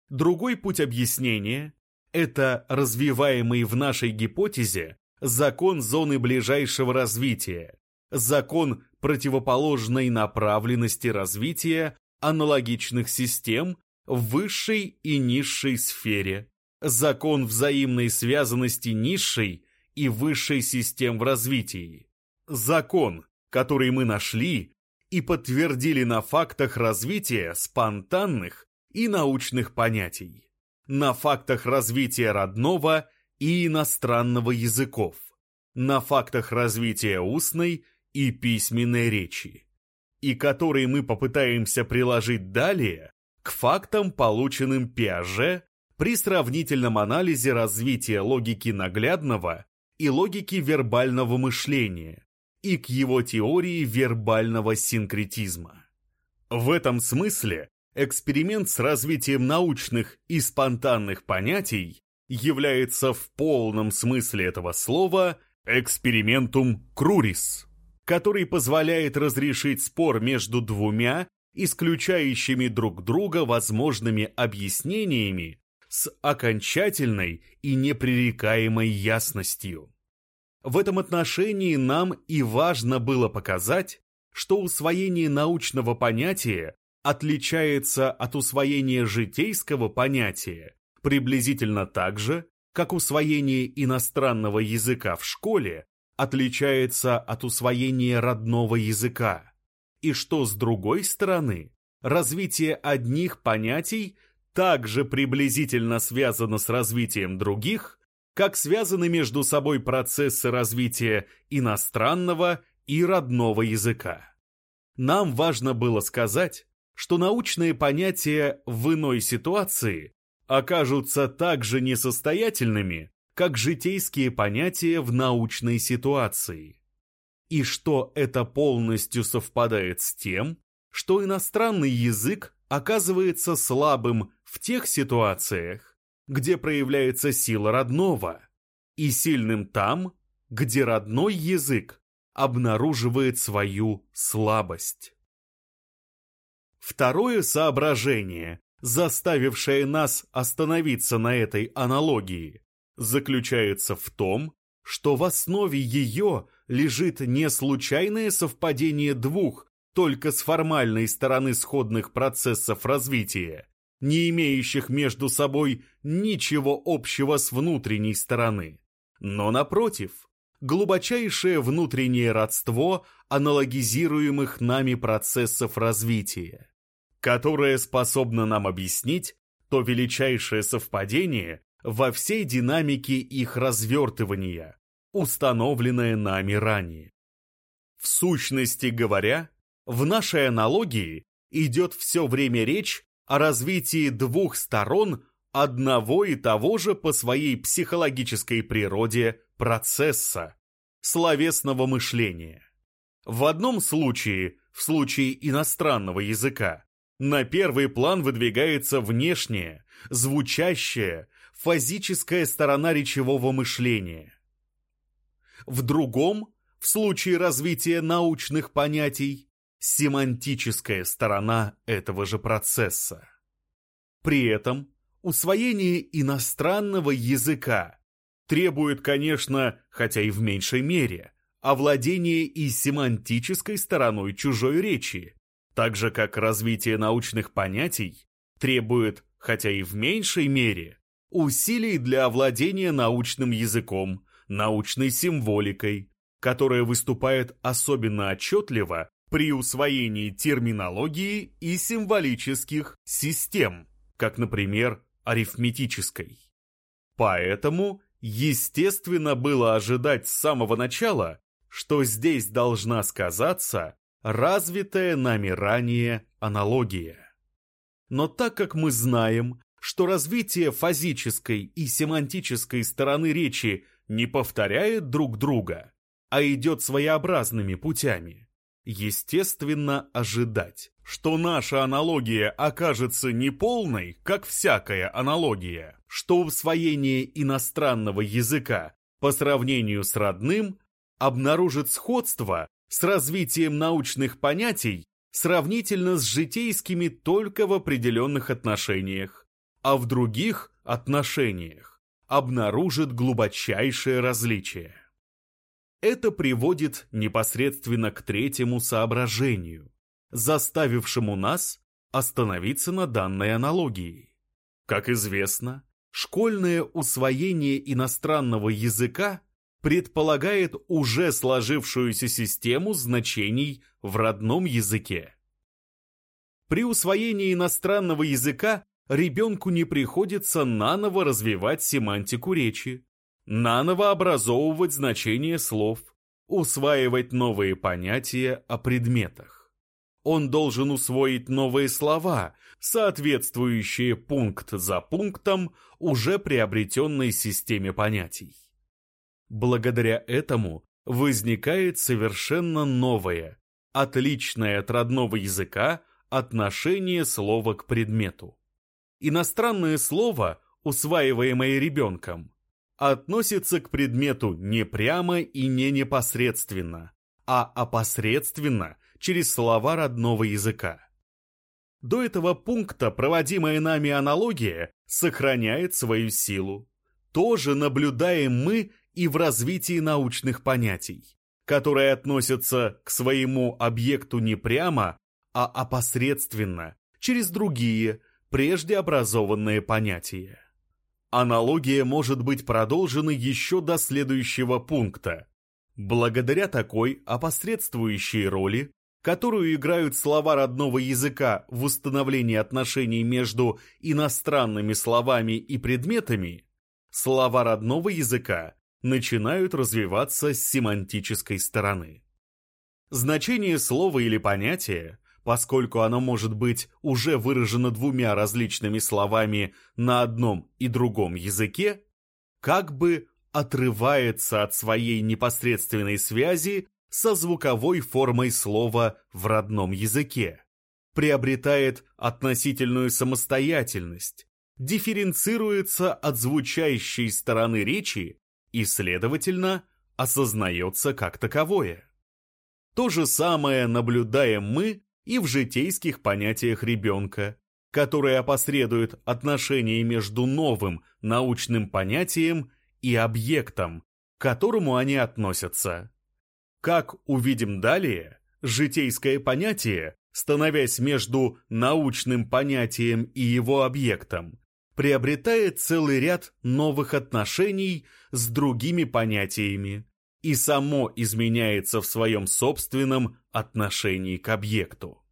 Speaker 1: Другой путь объяснения – это развиваемый в нашей гипотезе закон зоны ближайшего развития, закон противоположной направленности развития аналогичных систем в высшей и низшей сфере, закон взаимной связанности низшей и высшей систем в развитии, Закон, который мы нашли и подтвердили на фактах развития спонтанных и научных понятий, на фактах развития родного и иностранного языков, на фактах развития устной и письменной речи, и который мы попытаемся приложить далее к фактам, полученным Пиаже при сравнительном анализе развития логики наглядного и логики вербального мышления, и к его теории вербального синкретизма. В этом смысле эксперимент с развитием научных и спонтанных понятий является в полном смысле этого слова экспериментум крурис, который позволяет разрешить спор между двумя исключающими друг друга возможными объяснениями с окончательной и непререкаемой ясностью. В этом отношении нам и важно было показать, что усвоение научного понятия отличается от усвоения житейского понятия приблизительно так же, как усвоение иностранного языка в школе отличается от усвоения родного языка, и что, с другой стороны, развитие одних понятий также приблизительно связано с развитием других, как связаны между собой процессы развития иностранного и родного языка. Нам важно было сказать, что научные понятия в иной ситуации окажутся так же несостоятельными, как житейские понятия в научной ситуации. И что это полностью совпадает с тем, что иностранный язык оказывается слабым в тех ситуациях, где проявляется сила родного, и сильным там, где родной язык обнаруживает свою слабость. Второе соображение, заставившее нас остановиться на этой аналогии, заключается в том, что в основе ее лежит не случайное совпадение двух, только с формальной стороны сходных процессов развития, не имеющих между собой ничего общего с внутренней стороны, но, напротив, глубочайшее внутреннее родство аналогизируемых нами процессов развития, которое способно нам объяснить то величайшее совпадение во всей динамике их развертывания, установленное нами ранее. В сущности говоря, в нашей аналогии идет все время речь о развитии двух сторон одного и того же по своей психологической природе процесса – словесного мышления. В одном случае, в случае иностранного языка, на первый план выдвигается внешняя, звучащая, фазическая сторона речевого мышления. В другом, в случае развития научных понятий, семантическая сторона этого же процесса. При этом усвоение иностранного языка требует, конечно, хотя и в меньшей мере, овладения и семантической стороной чужой речи, так же как развитие научных понятий требует, хотя и в меньшей мере, усилий для овладения научным языком, научной символикой, которая выступает особенно отчетливо при усвоении терминологии и символических систем, как, например, арифметической. Поэтому естественно было ожидать с самого начала, что здесь должна сказаться развитая нами ранее аналогия. Но так как мы знаем, что развитие фазической и семантической стороны речи не повторяет друг друга, а идет своеобразными путями, естественно ожидать, что наша аналогия окажется неполной, как всякая аналогия, что усвоение иностранного языка по сравнению с родным обнаружит сходство с развитием научных понятий сравнительно с житейскими только в определенных отношениях, а в других отношениях обнаружит глубочайшее различие. Это приводит непосредственно к третьему соображению, заставившему нас остановиться на данной аналогии. Как известно, школьное усвоение иностранного языка предполагает уже сложившуюся систему значений в родном языке. При усвоении иностранного языка ребенку не приходится наново развивать семантику речи, наново образовывать значение слов, усваивать новые понятия о предметах. Он должен усвоить новые слова, соответствующие пункт за пунктом уже приобретенной системе понятий. Благодаря этому возникает совершенно новое, отличное от родного языка, отношение слова к предмету. Иностранное слово, усваиваемое ребенком, относится к предмету не прямо и не непосредственно, а опосредственно через слова родного языка. До этого пункта проводимая нами аналогия сохраняет свою силу. Тоже наблюдаем мы и в развитии научных понятий, которые относятся к своему объекту не прямо, а опосредственно, через другие, прежде образованные понятия. Аналогия может быть продолжена еще до следующего пункта. Благодаря такой опосредствующей роли которую играют слова родного языка в установлении отношений между иностранными словами и предметами, слова родного языка начинают развиваться с семантической стороны. Значение слова или понятия, поскольку оно может быть уже выражено двумя различными словами на одном и другом языке, как бы отрывается от своей непосредственной связи со звуковой формой слова в родном языке, приобретает относительную самостоятельность, дифференцируется от звучащей стороны речи и, следовательно, осознается как таковое. То же самое наблюдаем мы и в житейских понятиях ребенка, которые опосредуют отношения между новым научным понятием и объектом, к которому они относятся. Как увидим далее, житейское понятие, становясь между научным понятием и его объектом, приобретает целый ряд новых отношений с другими понятиями и само изменяется в своем собственном отношении к объекту.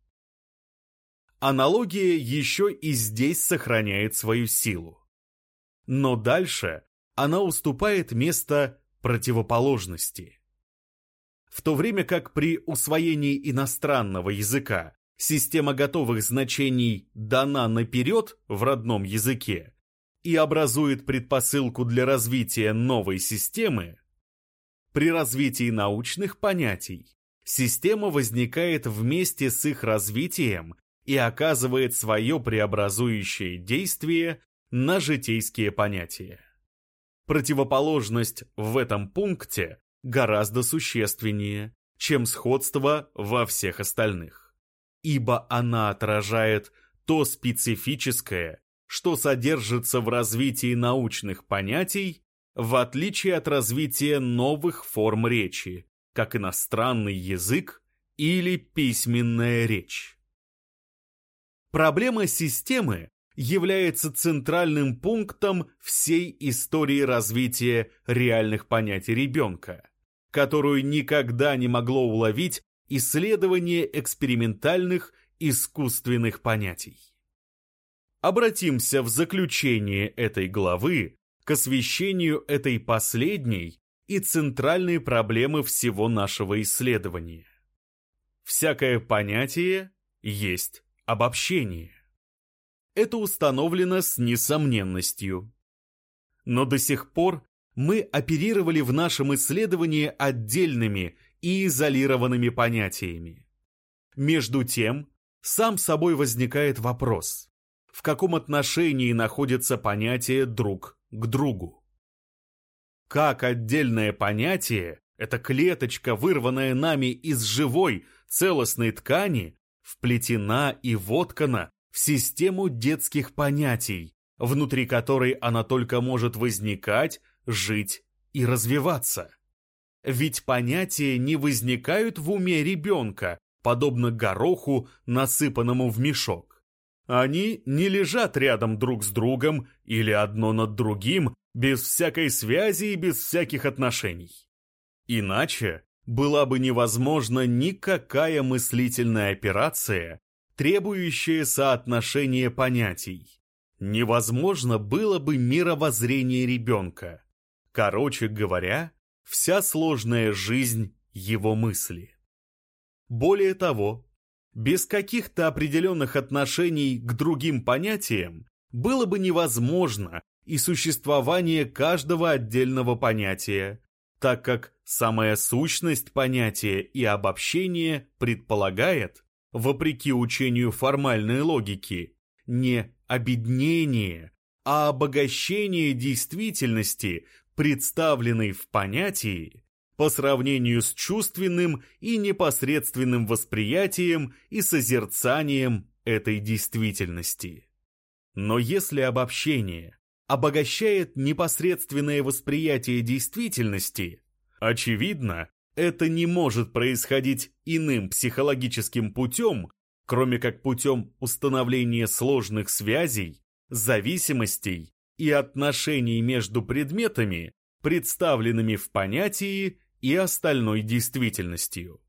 Speaker 1: Аналогия еще и здесь сохраняет свою силу. Но дальше она уступает место противоположности в то время как при усвоении иностранного языка система готовых значений дана наперед в родном языке и образует предпосылку для развития новой системы, при развитии научных понятий система возникает вместе с их развитием и оказывает свое преобразующее действие на житейские понятия. Противоположность в этом пункте гораздо существеннее, чем сходство во всех остальных. Ибо она отражает то специфическое, что содержится в развитии научных понятий, в отличие от развития новых форм речи, как иностранный язык или письменная речь. Проблема системы является центральным пунктом всей истории развития реальных понятий ребенка которую никогда не могло уловить исследование экспериментальных искусственных понятий. Обратимся в заключение этой главы к освещению этой последней и центральной проблемы всего нашего исследования. Всякое понятие есть обобщение. Это установлено с несомненностью. Но до сих пор мы оперировали в нашем исследовании отдельными и изолированными понятиями. Между тем, сам собой возникает вопрос, в каком отношении находятся понятия друг к другу. Как отдельное понятие, эта клеточка, вырванная нами из живой, целостной ткани, вплетена и воткана в систему детских понятий, внутри которой она только может возникать, жить и развиваться. Ведь понятия не возникают в уме ребенка, подобно гороху, насыпанному в мешок. Они не лежат рядом друг с другом или одно над другим, без всякой связи и без всяких отношений. Иначе была бы невозможна никакая мыслительная операция, требующая соотношения понятий. Невозможно было бы мировоззрение ребенка. Короче говоря, вся сложная жизнь его мысли. Более того, без каких-то определенных отношений к другим понятиям было бы невозможно и существование каждого отдельного понятия, так как самая сущность понятия и обобщения предполагает вопреки учению формальной логики, не обеднение, а обогащение действительности, представленной в понятии, по сравнению с чувственным и непосредственным восприятием и созерцанием этой действительности. Но если обобщение обогащает непосредственное восприятие действительности, очевидно, это не может происходить иным психологическим путем, кроме как путем установления сложных связей, зависимостей и отношений между предметами, представленными в понятии и остальной действительностью.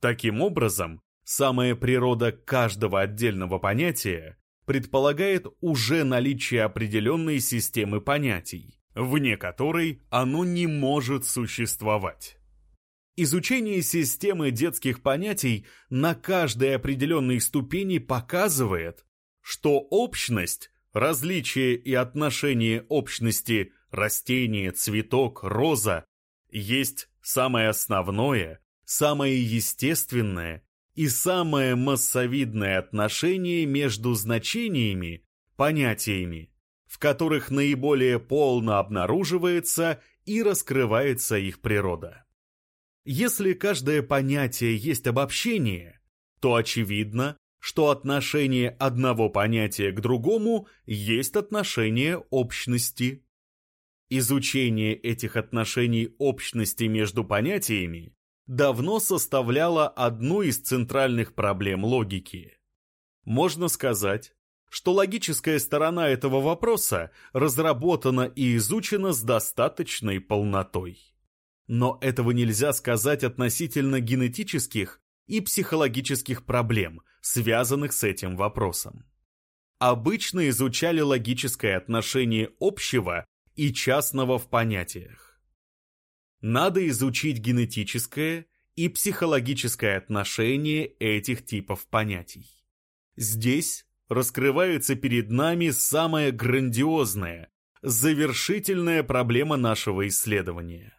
Speaker 1: Таким образом, самая природа каждого отдельного понятия предполагает уже наличие определенной системы понятий, вне которой оно не может существовать. Изучение системы детских понятий на каждой определенной ступени показывает, что общность, различие и отношение общности растение, цветок, роза есть самое основное, самое естественное и самое массовидное отношение между значениями, понятиями, в которых наиболее полно обнаруживается и раскрывается их природа. Если каждое понятие есть обобщение, то очевидно, что отношение одного понятия к другому есть отношение общности. Изучение этих отношений общности между понятиями давно составляло одну из центральных проблем логики. Можно сказать, что логическая сторона этого вопроса разработана и изучена с достаточной полнотой. Но этого нельзя сказать относительно генетических и психологических проблем, связанных с этим вопросом. Обычно изучали логическое отношение общего и частного в понятиях. Надо изучить генетическое и психологическое отношение этих типов понятий. Здесь раскрывается перед нами самая грандиозная, завершительная проблема нашего исследования.